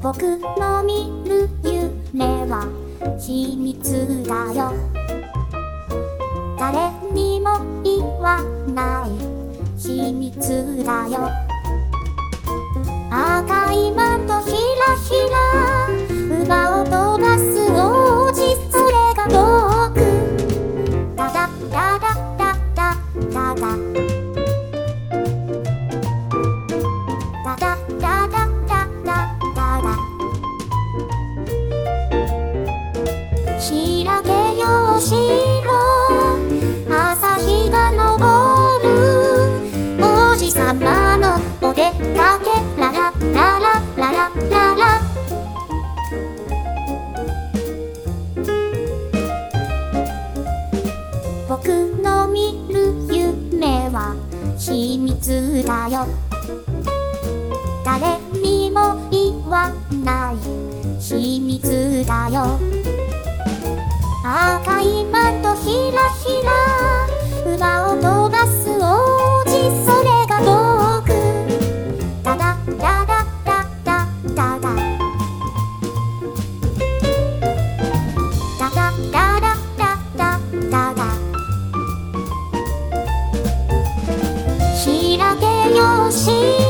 僕の見る夢は秘密だよ。誰にも言わない秘密だよ。赤いマントひらひら白毛よしろ。朝日が昇る。王子様のお出かけ。ララララララララ。僕の見る夢は秘密だよ。誰にも言わない。秘密だよ。赤いマントひらひら馬を飛ばす王子それが僕。ダダダダダダダダダダダダダダダダ開けようし